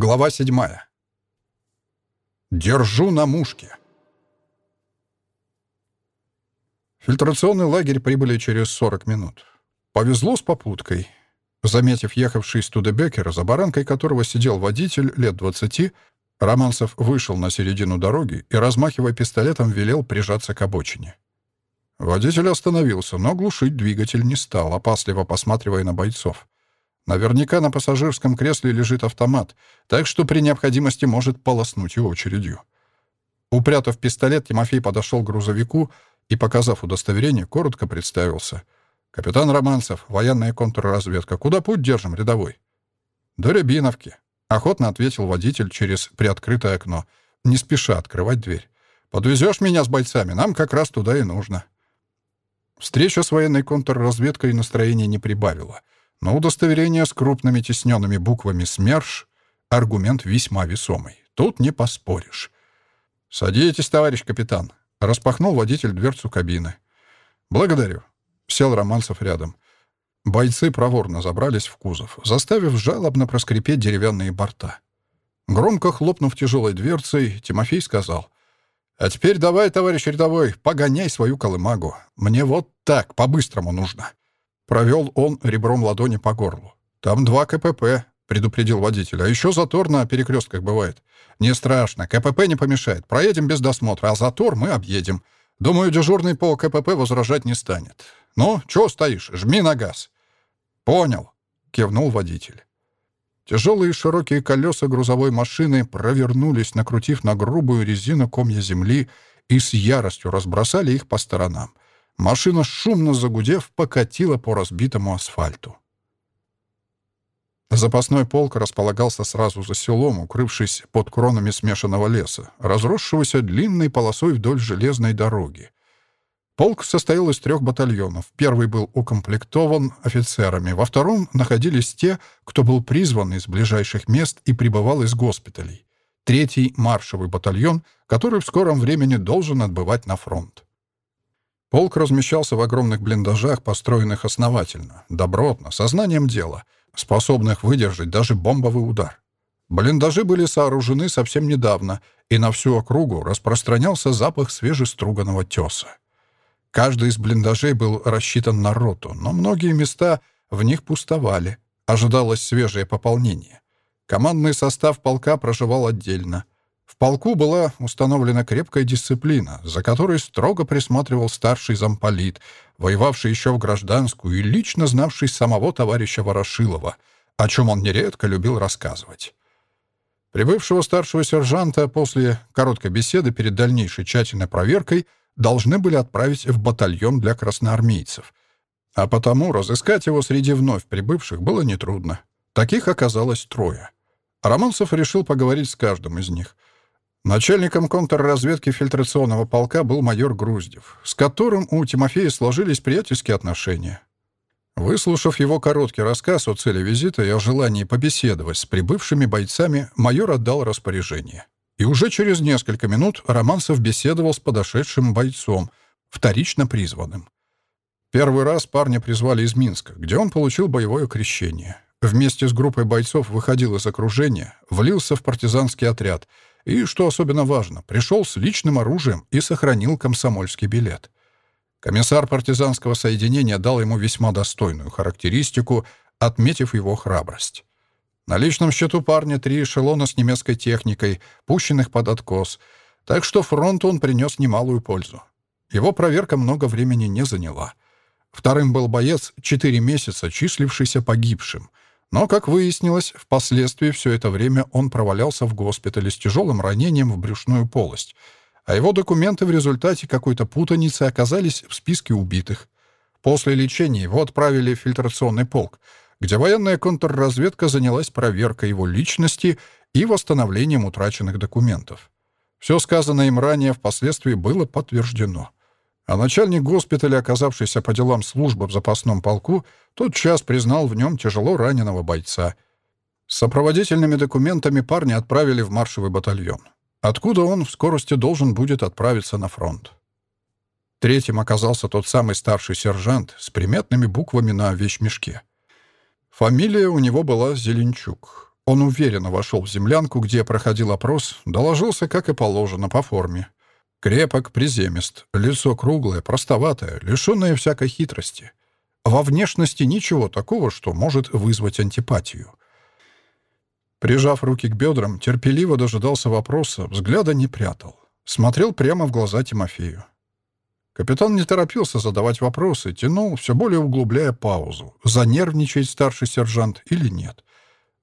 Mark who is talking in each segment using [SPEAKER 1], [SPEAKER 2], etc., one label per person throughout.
[SPEAKER 1] Глава седьмая. Держу на мушке. Фильтрационный лагерь прибыли через 40 минут. Повезло с попуткой. Заметив ехавший Студебекер, за баранкой которого сидел водитель лет 20, Романцев вышел на середину дороги и, размахивая пистолетом, велел прижаться к обочине. Водитель остановился, но глушить двигатель не стал, опасливо посматривая на бойцов. Наверняка на пассажирском кресле лежит автомат, так что при необходимости может полоснуть его очередью. Упрятав пистолет, Тимофей подошел к грузовику и, показав удостоверение, коротко представился. «Капитан Романцев, военная контрразведка. Куда путь держим, рядовой?» «До Рябиновки», — охотно ответил водитель через приоткрытое окно, не спеша открывать дверь. «Подвезешь меня с бойцами? Нам как раз туда и нужно». Встреча с военной контрразведкой настроения не прибавила — но удостоверение с крупными тисненными буквами СМЕРШ — аргумент весьма весомый. Тут не поспоришь. «Садитесь, товарищ капитан», — распахнул водитель дверцу кабины. «Благодарю». Сел Романцев рядом. Бойцы проворно забрались в кузов, заставив жалобно проскрипеть деревянные борта. Громко хлопнув тяжелой дверцей, Тимофей сказал, «А теперь давай, товарищ рядовой, погоняй свою колымагу. Мне вот так, по-быстрому нужно». Провел он ребром ладони по горлу. «Там два КПП», — предупредил водитель. «А еще затор на перекрестках бывает». «Не страшно, КПП не помешает. Проедем без досмотра, а затор мы объедем. Думаю, дежурный по КПП возражать не станет. Ну, чего стоишь? Жми на газ». «Понял», — кивнул водитель. Тяжелые широкие колеса грузовой машины провернулись, накрутив на грубую резину комья земли и с яростью разбросали их по сторонам. Машина, шумно загудев, покатила по разбитому асфальту. Запасной полк располагался сразу за селом, укрывшись под кронами смешанного леса, разросшегося длинной полосой вдоль железной дороги. Полк состоял из трех батальонов. Первый был укомплектован офицерами, во втором находились те, кто был призван из ближайших мест и прибывал из госпиталей. Третий — маршевый батальон, который в скором времени должен отбывать на фронт. Полк размещался в огромных блиндажах, построенных основательно, добротно, сознанием дела, способных выдержать даже бомбовый удар. Блиндажи были сооружены совсем недавно, и на всю округу распространялся запах свежеструганного теса. Каждый из блиндажей был рассчитан на роту, но многие места в них пустовали. Ожидалось свежее пополнение. Командный состав полка проживал отдельно — полку была установлена крепкая дисциплина, за которой строго присматривал старший замполит, воевавший еще в гражданскую и лично знавший самого товарища Ворошилова, о чем он нередко любил рассказывать. Прибывшего старшего сержанта после короткой беседы перед дальнейшей тщательной проверкой должны были отправить в батальон для красноармейцев, а потому разыскать его среди вновь прибывших было нетрудно. Таких оказалось трое. Романцев решил поговорить с каждым из них — Начальником контрразведки фильтрационного полка был майор Груздев, с которым у Тимофея сложились приятельские отношения. Выслушав его короткий рассказ о цели визита и о желании побеседовать с прибывшими бойцами, майор отдал распоряжение. И уже через несколько минут Романцев беседовал с подошедшим бойцом, вторично призванным. Первый раз парня призвали из Минска, где он получил боевое крещение. Вместе с группой бойцов выходил из окружения, влился в партизанский отряд — и, что особенно важно, пришел с личным оружием и сохранил комсомольский билет. Комиссар партизанского соединения дал ему весьма достойную характеристику, отметив его храбрость. На личном счету парня три эшелона с немецкой техникой, пущенных под откос, так что фронту он принес немалую пользу. Его проверка много времени не заняла. Вторым был боец, четыре месяца числившийся погибшим — но, как выяснилось, впоследствии все это время он провалялся в госпитале с тяжелым ранением в брюшную полость, а его документы в результате какой-то путаницы оказались в списке убитых. После лечения его отправили в фильтрационный полк, где военная контрразведка занялась проверкой его личности и восстановлением утраченных документов. Все сказанное им ранее впоследствии было подтверждено. А начальник госпиталя, оказавшийся по делам службы в запасном полку, тот час признал в нем тяжело раненого бойца. С сопроводительными документами парня отправили в маршевый батальон, откуда он в скорости должен будет отправиться на фронт. Третьим оказался тот самый старший сержант с приметными буквами на вещмешке. Фамилия у него была Зеленчук. Он уверенно вошел в землянку, где проходил опрос, доложился, как и положено, по форме. Крепок, приземист, лицо круглое, простоватое, лишенное всякой хитрости. Во внешности ничего такого, что может вызвать антипатию. Прижав руки к бедрам, терпеливо дожидался вопроса, взгляда не прятал. Смотрел прямо в глаза Тимофею. Капитан не торопился задавать вопросы, тянул, все более углубляя паузу. Занервничает старший сержант или нет.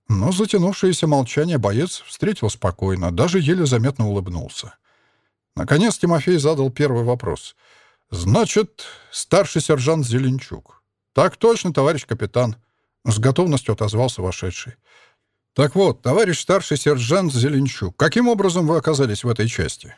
[SPEAKER 1] Но затянувшееся молчание боец встретил спокойно, даже еле заметно улыбнулся. Наконец Тимофей задал первый вопрос. «Значит, старший сержант Зеленчук». «Так точно, товарищ капитан», — с готовностью отозвался вошедший. «Так вот, товарищ старший сержант Зеленчук, каким образом вы оказались в этой части?»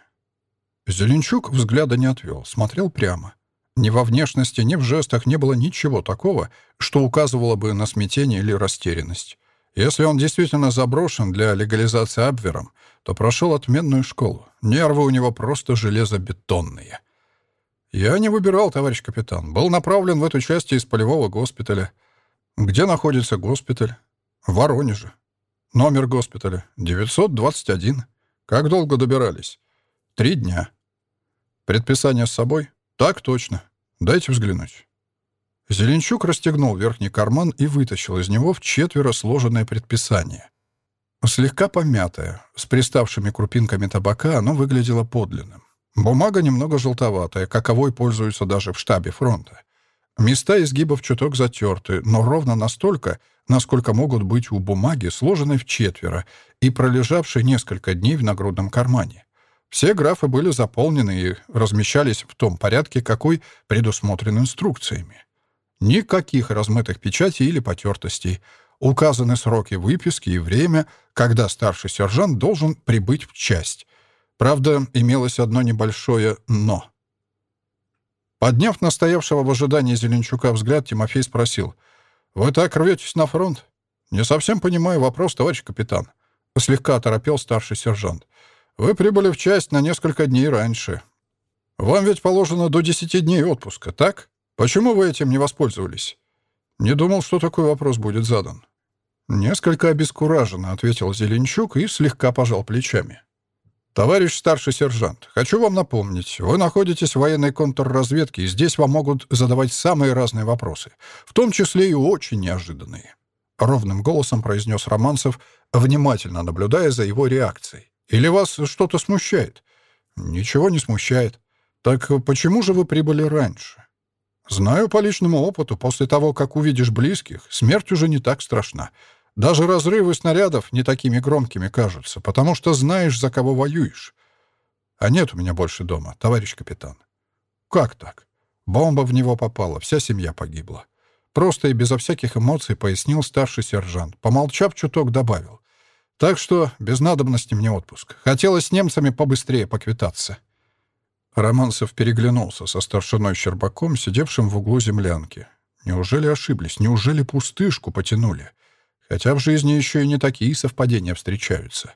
[SPEAKER 1] Зеленчук взгляда не отвел, смотрел прямо. Ни во внешности, ни в жестах не было ничего такого, что указывало бы на смятение или растерянность. Если он действительно заброшен для легализации Абвером, то прошел отменную школу. Нервы у него просто железобетонные. Я не выбирал, товарищ капитан. Был направлен в эту часть из полевого госпиталя. Где находится госпиталь? В Воронеже. Номер госпиталя 921. Как долго добирались? Три дня. Предписание с собой? Так точно. Дайте взглянуть. Зеленчук расстегнул верхний карман и вытащил из него в четверо сложенное предписание. Слегка помятое, с приставшими крупинками табака, оно выглядело подлинным. Бумага немного желтоватая, каковой пользуются даже в штабе фронта. Места изгибов чуток затерты, но ровно настолько, насколько могут быть у бумаги, сложенной в четверо и пролежавшей несколько дней в нагрудном кармане. Все графы были заполнены и размещались в том порядке, какой предусмотрен инструкциями. Никаких размытых печатей или потертостей. Указаны сроки выписки и время, когда старший сержант должен прибыть в часть. Правда, имелось одно небольшое «но». Подняв настоявшего в ожидании Зеленчука взгляд, Тимофей спросил, «Вы так рветесь на фронт?» «Не совсем понимаю вопрос, товарищ капитан». Слегка оторопел старший сержант. «Вы прибыли в часть на несколько дней раньше. Вам ведь положено до десяти дней отпуска, так?» Почему вы этим не воспользовались? Не думал, что такой вопрос будет задан. Несколько обескураженно ответил Зеленчук и слегка пожал плечами. «Товарищ старший сержант, хочу вам напомнить, вы находитесь в военной контрразведке, и здесь вам могут задавать самые разные вопросы, в том числе и очень неожиданные». Ровным голосом произнес Романцев, внимательно наблюдая за его реакцией. «Или вас что-то смущает?» «Ничего не смущает. Так почему же вы прибыли раньше?» Знаю по личному опыту, после того, как увидишь близких, смерть уже не так страшна. Даже разрывы снарядов не такими громкими кажутся, потому что знаешь, за кого воюешь. А нет у меня больше дома, товарищ капитан. Как так? Бомба в него попала, вся семья погибла. Просто и безо всяких эмоций пояснил старший сержант. Помолчав, чуток добавил. Так что без надобности мне отпуск. Хотелось с немцами побыстрее поквитаться. Романцев переглянулся со старшиной Щербаком, сидевшим в углу землянки. Неужели ошиблись? Неужели пустышку потянули? Хотя в жизни еще и не такие совпадения встречаются.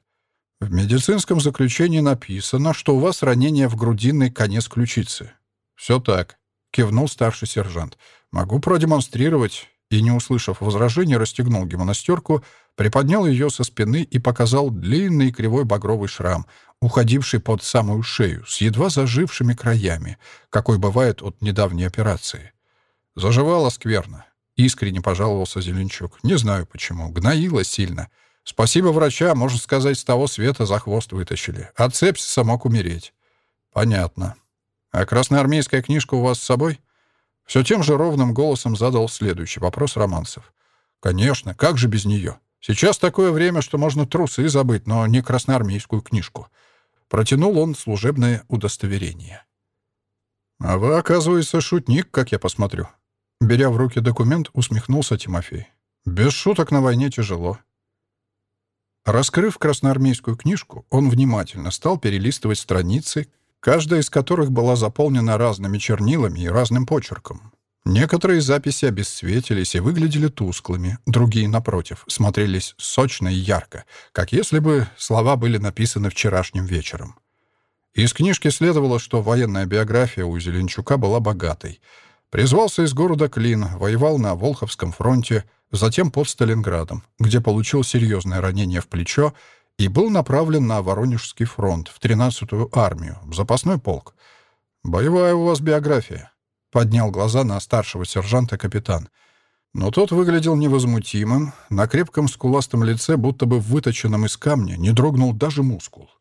[SPEAKER 1] В медицинском заключении написано, что у вас ранение в грудинный конец ключицы. «Все так», — кивнул старший сержант. «Могу продемонстрировать». И, не услышав возражений, расстегнул гимнастерку, приподнял ее со спины и показал длинный кривой багровый шрам, уходивший под самую шею, с едва зажившими краями, какой бывает от недавней операции. Заживало скверно. Искренне пожаловался Зеленчук. Не знаю почему. Гноило сильно. Спасибо врача, можно сказать, с того света за хвост вытащили. От сепсиса мог умереть. Понятно. А красноармейская книжка у вас с собой? Все тем же ровным голосом задал следующий вопрос Романцев. Конечно, как же без нее? Сейчас такое время, что можно трусы забыть, но не красноармейскую книжку. Протянул он служебное удостоверение. «А вы, оказывается, шутник, как я посмотрю». Беря в руки документ, усмехнулся Тимофей. «Без шуток на войне тяжело». Раскрыв красноармейскую книжку, он внимательно стал перелистывать страницы, каждая из которых была заполнена разными чернилами и разным почерком. Некоторые записи обесцветились и выглядели тусклыми, другие, напротив, смотрелись сочно и ярко, как если бы слова были написаны вчерашним вечером. Из книжки следовало, что военная биография у Зеленчука была богатой. Призвался из города Клин, воевал на Волховском фронте, затем под Сталинградом, где получил серьезное ранение в плечо и был направлен на Воронежский фронт, в 13-ю армию, в запасной полк. «Боевая у вас биография», — поднял глаза на старшего сержанта капитан. Но тот выглядел невозмутимым, на крепком скуластом лице, будто бы выточенном из камня, не дрогнул даже мускул.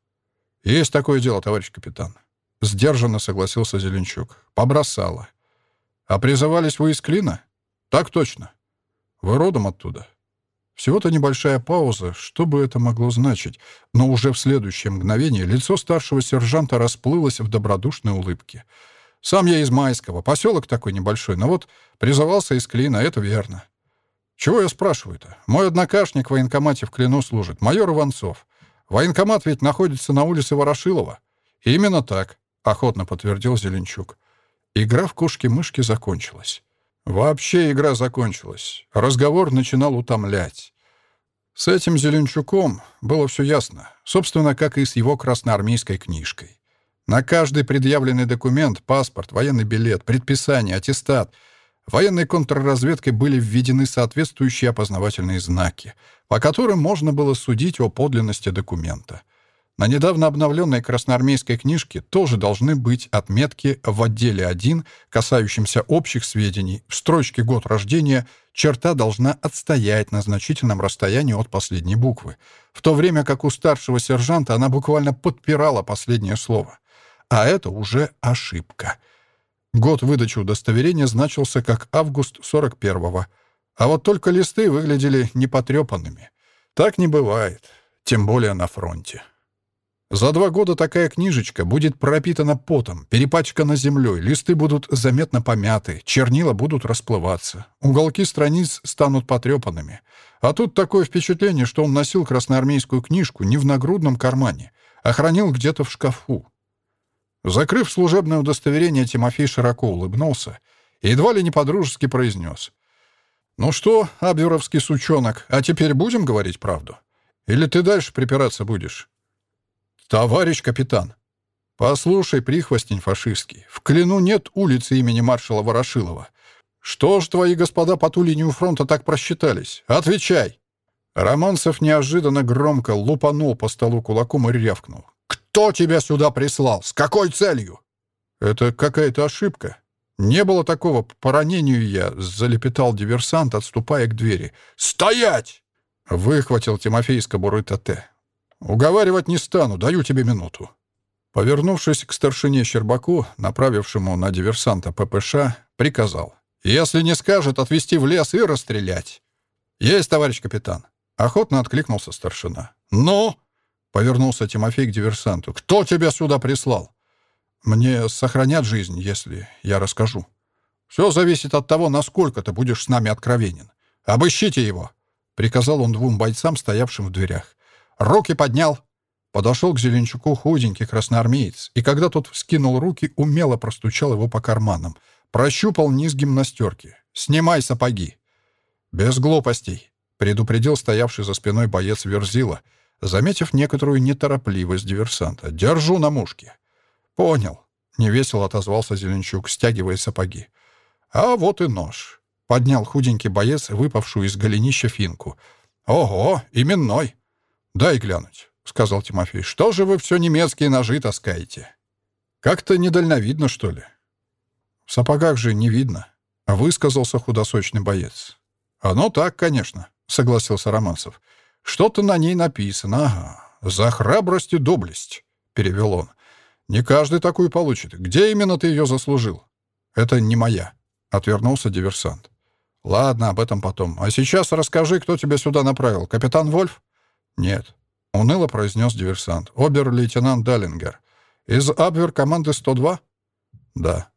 [SPEAKER 1] «Есть такое дело, товарищ капитан», — сдержанно согласился Зеленчук. «Побросало. «А призывались вы из Клина?» «Так точно. Вы родом оттуда?» Всего-то небольшая пауза, что бы это могло значить, но уже в следующее мгновение лицо старшего сержанта расплылось в добродушной улыбке. «Сам я из Майского, поселок такой небольшой, но вот призывался из Клина, это верно». «Чего я спрашиваю-то? Мой однокашник в военкомате в Клину служит, майор Иванцов. Военкомат ведь находится на улице Ворошилова». «Именно так», — охотно подтвердил Зеленчук. Игра в кошки-мышки закончилась. Вообще игра закончилась. Разговор начинал утомлять. С этим Зеленчуком было все ясно. Собственно, как и с его красноармейской книжкой. На каждый предъявленный документ, паспорт, военный билет, предписание, аттестат, военной контрразведкой были введены соответствующие опознавательные знаки, по которым можно было судить о подлинности документа. На недавно обновленной красноармейской книжке тоже должны быть отметки в отделе 1, касающимся общих сведений. В строчке «Год рождения» черта должна отстоять на значительном расстоянии от последней буквы, в то время как у старшего сержанта она буквально подпирала последнее слово. А это уже ошибка. Год выдачи удостоверения значился как август 41-го, а вот только листы выглядели непотрепанными. Так не бывает, тем более на фронте. За два года такая книжечка будет пропитана потом, перепачкана землей, листы будут заметно помяты, чернила будут расплываться, уголки страниц станут потрепанными. А тут такое впечатление, что он носил красноармейскую книжку не в нагрудном кармане, а хранил где-то в шкафу. Закрыв служебное удостоверение, Тимофей широко улыбнулся и едва ли не подружески произнес. «Ну что, абверовский сучонок, а теперь будем говорить правду? Или ты дальше припираться будешь?» «Товарищ капитан!» «Послушай, прихвостень фашистский, в Клину нет улицы имени маршала Ворошилова. Что ж твои господа по ту линию фронта так просчитались? Отвечай!» Романцев неожиданно громко лупанул по столу кулаком и рявкнул. «Кто тебя сюда прислал? С какой целью?» «Это какая-то ошибка. Не было такого. По ранению я...» — залепетал диверсант, отступая к двери. «Стоять!» — выхватил Тимофей из кобуры ТТ. «Уговаривать не стану, даю тебе минуту». Повернувшись к старшине Щербаку, направившему на диверсанта ППШ, приказал. «Если не скажет, отвезти в лес и расстрелять». «Есть, товарищ капитан». Охотно откликнулся старшина. «Ну?» — повернулся Тимофей к диверсанту. «Кто тебя сюда прислал?» «Мне сохранят жизнь, если я расскажу». «Все зависит от того, насколько ты будешь с нами откровенен. Обыщите его!» — приказал он двум бойцам, стоявшим в дверях. Руки поднял. Подошел к Зеленчуку худенький красноармеец, и когда тот вскинул руки, умело простучал его по карманам. Прощупал низ гимнастерки. «Снимай сапоги!» «Без глупостей», — предупредил стоявший за спиной боец Верзила, заметив некоторую неторопливость диверсанта. «Держу на мушке». «Понял», — невесело отозвался Зеленчук, стягивая сапоги. «А вот и нож», — поднял худенький боец, выпавшую из голенища финку. «Ого, именной!» «Дай глянуть», — сказал Тимофей. «Что же вы все немецкие ножи таскаете? Как-то недальновидно, что ли?» «В сапогах же не видно», — высказался худосочный боец. «Оно так, конечно», — согласился Романцев. «Что-то на ней написано, ага. За храбрость и доблесть», — перевел он. «Не каждый такую получит. Где именно ты ее заслужил?» «Это не моя», — отвернулся диверсант. «Ладно, об этом потом. А сейчас расскажи, кто тебя сюда направил. Капитан Вольф?» «Нет», — уныло произнес диверсант. «Обер-лейтенант Даллингер. Из Абвер команды 102?» «Да».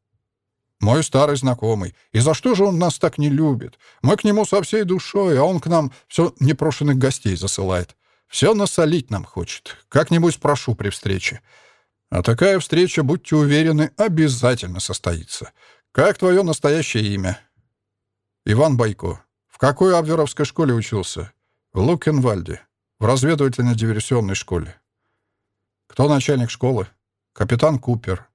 [SPEAKER 1] «Мой старый знакомый. И за что же он нас так не любит? Мы к нему со всей душой, а он к нам все непрошенных гостей засылает. Все насолить нам хочет. Как-нибудь спрошу при встрече. А такая встреча, будьте уверены, обязательно состоится. Как твое настоящее имя?» «Иван Байко. В какой абверовской школе учился?» «В Лукенвальде. В разведывательно-диверсионной школе. Кто начальник школы? Капитан Купер.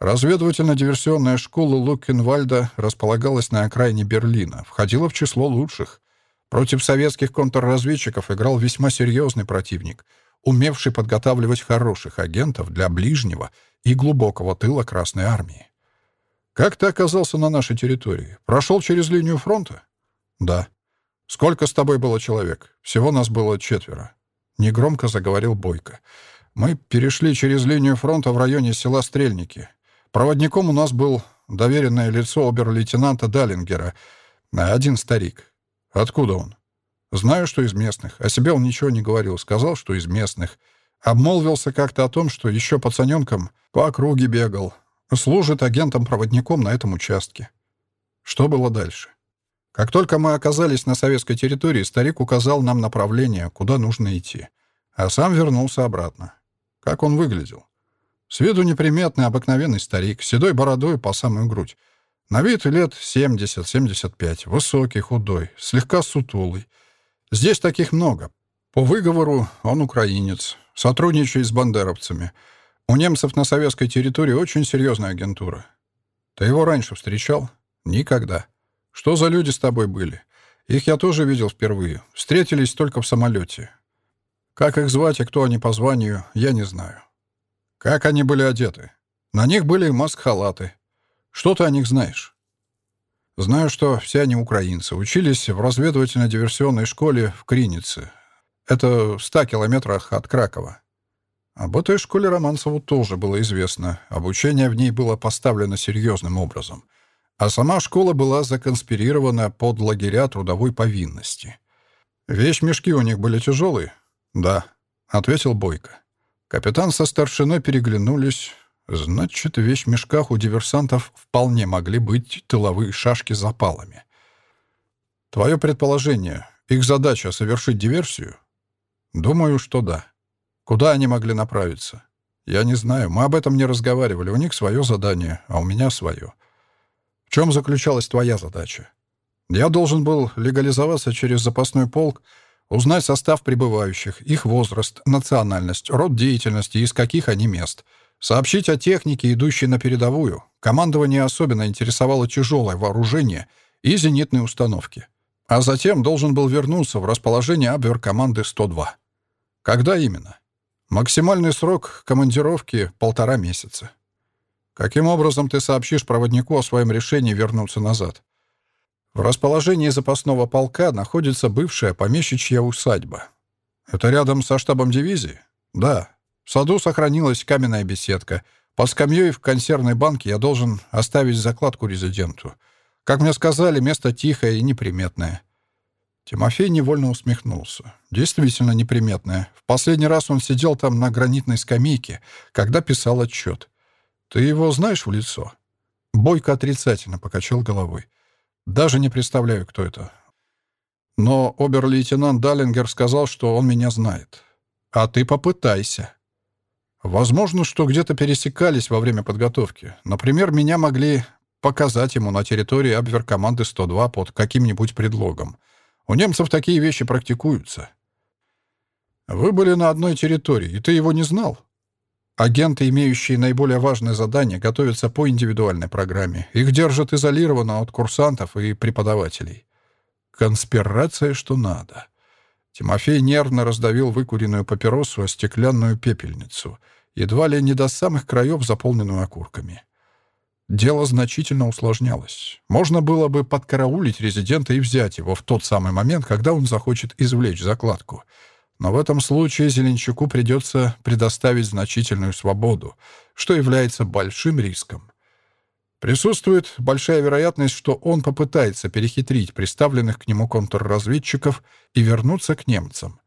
[SPEAKER 1] Разведывательно-диверсионная школа Лукенвальда располагалась на окраине Берлина, входила в число лучших. Против советских контрразведчиков играл весьма серьезный противник, умевший подготавливать хороших агентов для ближнего и глубокого тыла Красной Армии. «Как ты оказался на нашей территории? Прошел через линию фронта?» «Да». «Сколько с тобой было человек? Всего нас было четверо». Негромко заговорил Бойко. «Мы перешли через линию фронта в районе села Стрельники. Проводником у нас был доверенное лицо обер-лейтенанта Даллингера, один старик. Откуда он? Знаю, что из местных. О себе он ничего не говорил. Сказал, что из местных. Обмолвился как-то о том, что еще пацаненком по округе бегал. Служит агентом-проводником на этом участке. Что было дальше? Как только мы оказались на советской территории, старик указал нам направление, куда нужно идти. А сам вернулся обратно. Как он выглядел? С виду неприметный, обыкновенный старик, седой бородой по самую грудь. На вид лет 70-75, высокий, худой, слегка сутулый. Здесь таких много. По выговору он украинец, сотрудничает с бандеровцами. У немцев на советской территории очень серьезная агентура. Ты его раньше встречал? Никогда. Что за люди с тобой были? Их я тоже видел впервые. Встретились только в самолете. Как их звать и кто они по званию, я не знаю. Как они были одеты? На них были маск-халаты. Что ты о них знаешь? Знаю, что все они украинцы. Учились в разведывательно-диверсионной школе в Кринице. Это в ста километрах от Кракова. Об этой школе Романцеву тоже было известно. Обучение в ней было поставлено серьезным образом. А сама школа была законспирирована под лагеря трудовой повинности. «Вещь-мешки у них были тяжелые?» «Да», — ответил Бойко. Капитан со старшиной переглянулись. Значит, в вещмешках у диверсантов вполне могли быть тыловые шашки с запалами. Твое предположение, их задача — совершить диверсию? Думаю, что да. Куда они могли направиться? Я не знаю, мы об этом не разговаривали. У них свое задание, а у меня свое. В чем заключалась твоя задача? Я должен был легализоваться через запасной полк, Узнать состав прибывающих, их возраст, национальность, род деятельности, из каких они мест. Сообщить о технике, идущей на передовую. Командование особенно интересовало тяжелое вооружение и зенитные установки. А затем должен был вернуться в расположение Абвер-команды 102. Когда именно? Максимальный срок командировки — полтора месяца. Каким образом ты сообщишь проводнику о своем решении вернуться назад? В расположении запасного полка находится бывшая помещичья усадьба. Это рядом со штабом дивизии? Да. В саду сохранилась каменная беседка. По скамьей в консервной банке я должен оставить закладку резиденту. Как мне сказали, место тихое и неприметное. Тимофей невольно усмехнулся. Действительно неприметное. В последний раз он сидел там на гранитной скамейке, когда писал отчет. «Ты его знаешь в лицо?» Бойко отрицательно покачал головой. Даже не представляю, кто это. Но обер-лейтенант Даллингер сказал, что он меня знает. А ты попытайся. Возможно, что где-то пересекались во время подготовки. Например, меня могли показать ему на территории Абвер-команды 102 под каким-нибудь предлогом. У немцев такие вещи практикуются. Вы были на одной территории, и ты его не знал? Агенты, имеющие наиболее важное задание, готовятся по индивидуальной программе. Их держат изолированно от курсантов и преподавателей. Конспирация, что надо. Тимофей нервно раздавил выкуренную папиросу о стеклянную пепельницу, едва ли не до самых краев, заполненную окурками. Дело значительно усложнялось. Можно было бы подкараулить резидента и взять его в тот самый момент, когда он захочет извлечь закладку — но в этом случае Зеленчуку придется предоставить значительную свободу, что является большим риском. Присутствует большая вероятность, что он попытается перехитрить представленных к нему контрразведчиков и вернуться к немцам.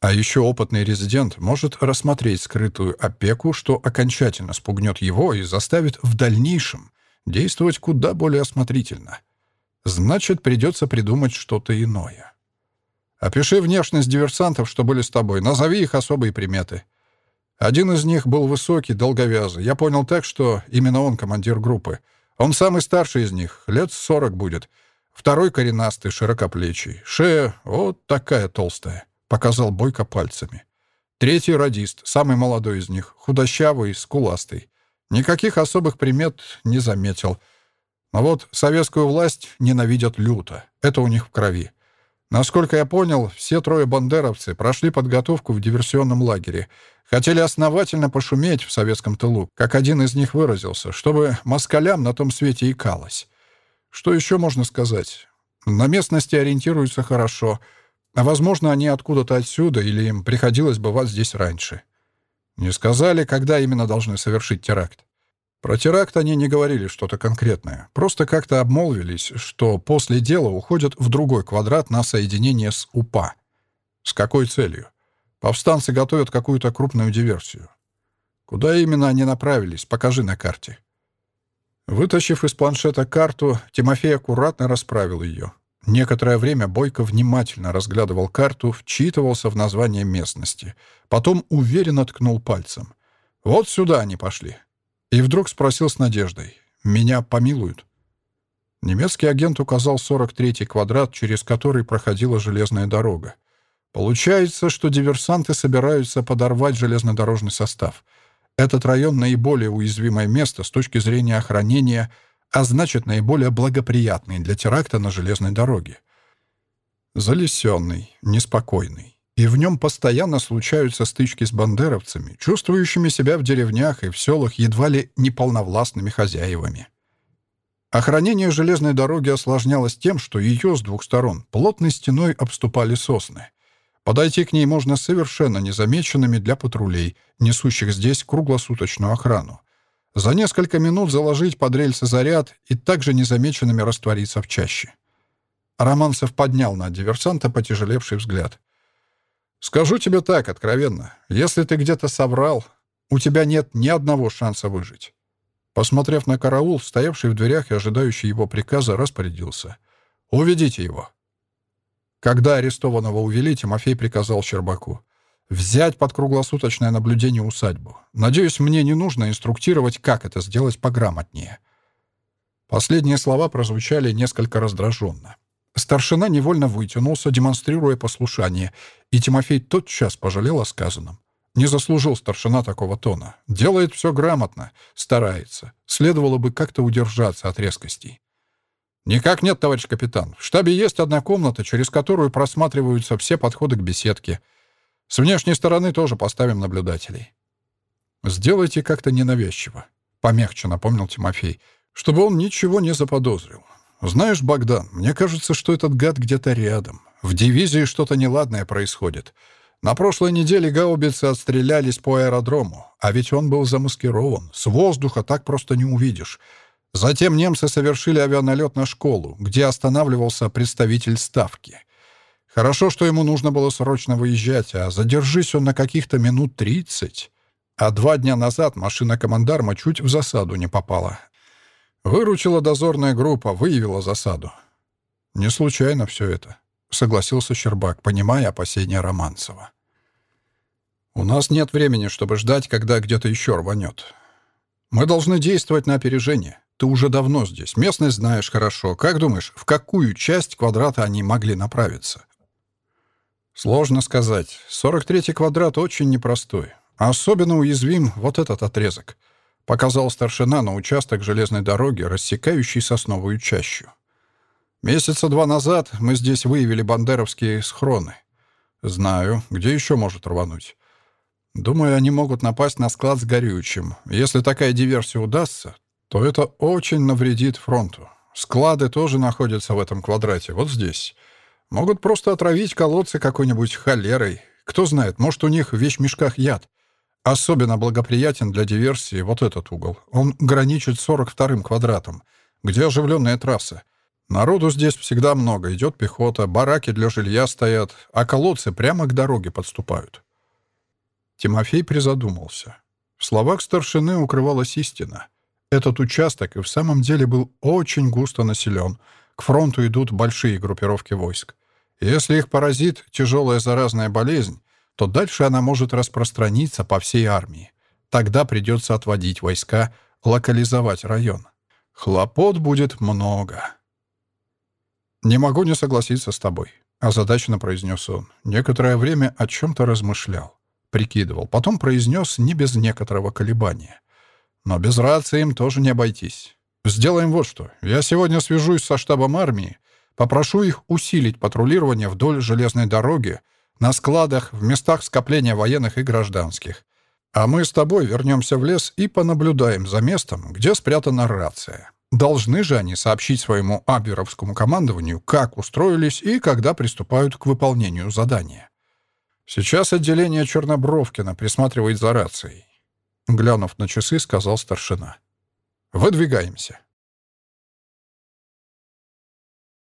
[SPEAKER 1] А еще опытный резидент может рассмотреть скрытую опеку, что окончательно спугнет его и заставит в дальнейшем действовать куда более осмотрительно. Значит, придется придумать что-то иное. Опиши внешность диверсантов, что были с тобой. Назови их особые приметы. Один из них был высокий, долговязый. Я понял так, что именно он командир группы. Он самый старший из них, лет сорок будет. Второй коренастый, широкоплечий. Шея вот такая толстая. Показал Бойко пальцами. Третий радист, самый молодой из них, худощавый, скуластый. Никаких особых примет не заметил. Но вот советскую власть ненавидят люто. Это у них в крови. Насколько я понял, все трое бандеровцы прошли подготовку в диверсионном лагере. Хотели основательно пошуметь в советском тылу, как один из них выразился, чтобы москалям на том свете икалось. Что еще можно сказать? На местности ориентируются хорошо, а, возможно, они откуда-то отсюда или им приходилось бывать здесь раньше. Не сказали, когда именно должны совершить теракт. Про теракт они не говорили что-то конкретное, просто как-то обмолвились, что после дела уходят в другой квадрат на соединение с УПА. С какой целью? Повстанцы готовят какую-то крупную диверсию. Куда именно они направились, покажи на карте. Вытащив из планшета карту, Тимофей аккуратно расправил ее. Некоторое время Бойко внимательно разглядывал карту, вчитывался в название местности. Потом уверенно ткнул пальцем. «Вот сюда они пошли. И вдруг спросил с надеждой. «Меня помилуют?» Немецкий агент указал 43-й квадрат, через который проходила железная дорога. Получается, что диверсанты собираются подорвать железнодорожный состав. Этот район — наиболее уязвимое место с точки зрения охранения, а значит, наиболее благоприятный для теракта на железной дороге. Залесенный, неспокойный и в нем постоянно случаются стычки с бандеровцами, чувствующими себя в деревнях и в селах едва ли неполновластными хозяевами. Охранение железной дороги осложнялось тем, что ее с двух сторон плотной стеной обступали сосны. Подойти к ней можно совершенно незамеченными для патрулей, несущих здесь круглосуточную охрану. За несколько минут заложить под рельсы заряд и также незамеченными раствориться в чаще. Романцев поднял на диверсанта потяжелевший взгляд. Скажу тебе так, откровенно. Если ты где-то соврал, у тебя нет ни одного шанса выжить. Посмотрев на караул, стоявший в дверях и ожидающий его приказа, распорядился. «Уведите его». Когда арестованного увели, Тимофей приказал Щербаку. «Взять под круглосуточное наблюдение усадьбу. Надеюсь, мне не нужно инструктировать, как это сделать пограмотнее». Последние слова прозвучали несколько раздраженно. Старшина невольно вытянулся, демонстрируя послушание, и Тимофей тотчас пожалел о сказанном. Не заслужил старшина такого тона. Делает все грамотно, старается. Следовало бы как-то удержаться от резкостей. «Никак нет, товарищ капитан. В штабе есть одна комната, через которую просматриваются все подходы к беседке. С внешней стороны тоже поставим наблюдателей». «Сделайте как-то ненавязчиво», — помягче напомнил Тимофей, чтобы он ничего не заподозрил. «Знаешь, Богдан, мне кажется, что этот гад где-то рядом. В дивизии что-то неладное происходит. На прошлой неделе гаубицы отстрелялись по аэродрому, а ведь он был замаскирован. С воздуха так просто не увидишь. Затем немцы совершили авианалет на школу, где останавливался представитель Ставки. Хорошо, что ему нужно было срочно выезжать, а задержись он на каких-то минут тридцать. А два дня назад машина командарма чуть в засаду не попала. Выручила дозорная группа, выявила засаду. Не случайно все это, согласился Щербак, понимая опасения Романцева. У нас нет времени, чтобы ждать, когда где-то еще рванет. Мы должны действовать на опережение. Ты уже давно здесь, местность знаешь хорошо. Как думаешь, в какую часть квадрата они могли направиться? Сложно сказать. 43-й квадрат очень непростой. Особенно уязвим вот этот отрезок — Показал старшина на участок железной дороги, рассекающий сосновую чащу. Месяца два назад мы здесь выявили бандеровские схроны. Знаю, где еще может рвануть. Думаю, они могут напасть на склад с горючим. Если такая диверсия удастся, то это очень навредит фронту. Склады тоже находятся в этом квадрате, вот здесь. Могут просто отравить колодцы какой-нибудь холерой. Кто знает, может, у них в вещмешках яд. Особенно благоприятен для диверсии вот этот угол. Он граничит с 42-м квадратом, где оживленная трасса. Народу здесь всегда много, идет пехота, бараки для жилья стоят, а колодцы прямо к дороге подступают. Тимофей призадумался. В словах старшины укрывалась истина. Этот участок и в самом деле был очень густо населен. К фронту идут большие группировки войск. Если их поразит тяжелая заразная болезнь, то дальше она может распространиться по всей армии. Тогда придется отводить войска, локализовать район. Хлопот будет много. «Не могу не согласиться с тобой», — озадаченно произнес он. Некоторое время о чем-то размышлял, прикидывал, потом произнес не без некоторого колебания. Но без рации им тоже не обойтись. Сделаем вот что. Я сегодня свяжусь со штабом армии, попрошу их усилить патрулирование вдоль железной дороги, на складах, в местах скопления военных и гражданских. А мы с тобой вернемся в лес и понаблюдаем за местом, где спрятана рация. Должны же они сообщить своему абверовскому командованию, как устроились и когда приступают к выполнению задания. Сейчас отделение Чернобровкина присматривает за рацией. Глянув на часы, сказал старшина. «Выдвигаемся».